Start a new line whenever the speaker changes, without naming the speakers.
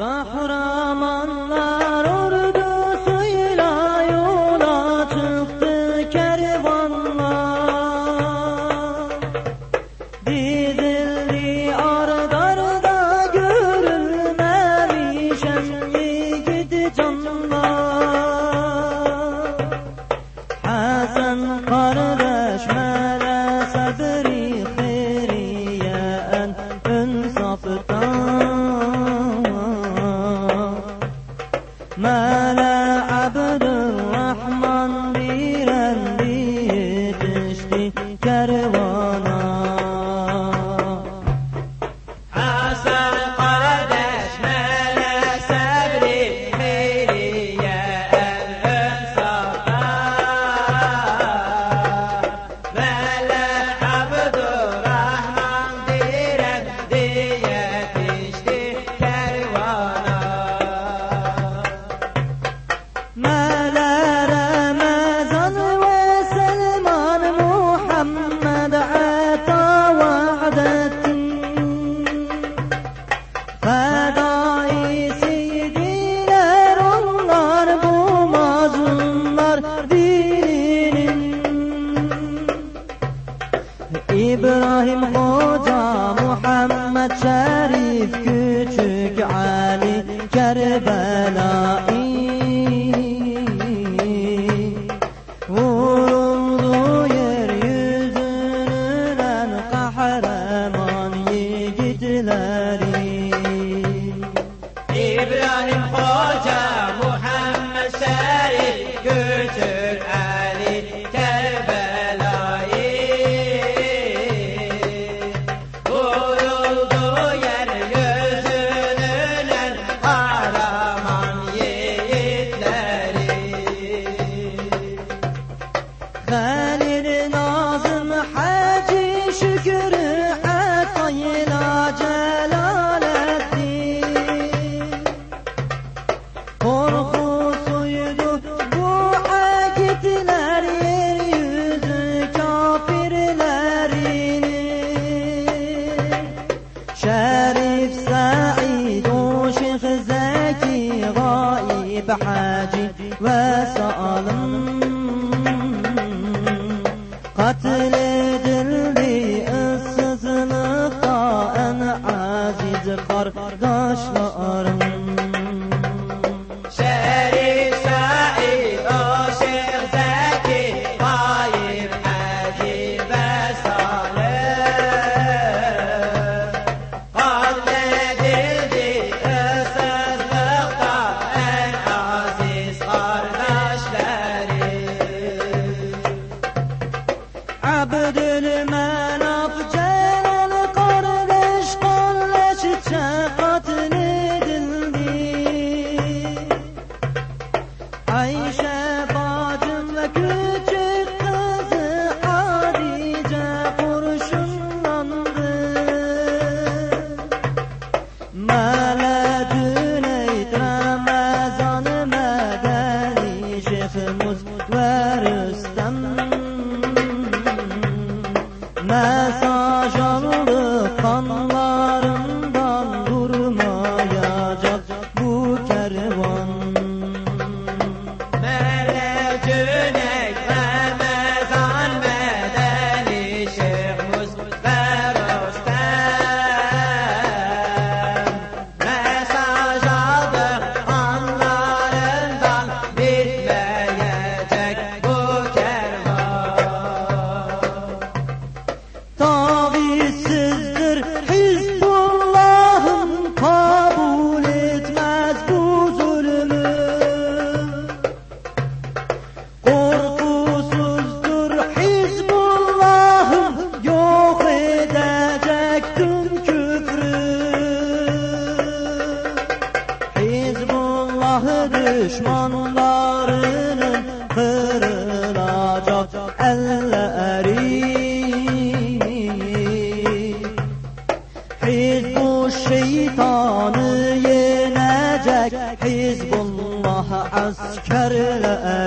然后。na Karbala.
Halil Nazım Hacı Şükür Atayla Celaleddin Korkusuydu bu akitler yeryüzü kafirlerinin Şerif Said o Şeyh Zeki Gaib Hacı ve Salim. দরকার Hayatımız var üstten Mesela düşmanlarının kırılacak elleri. Hizbu şeytanı yenecek Hizbullah askerleri.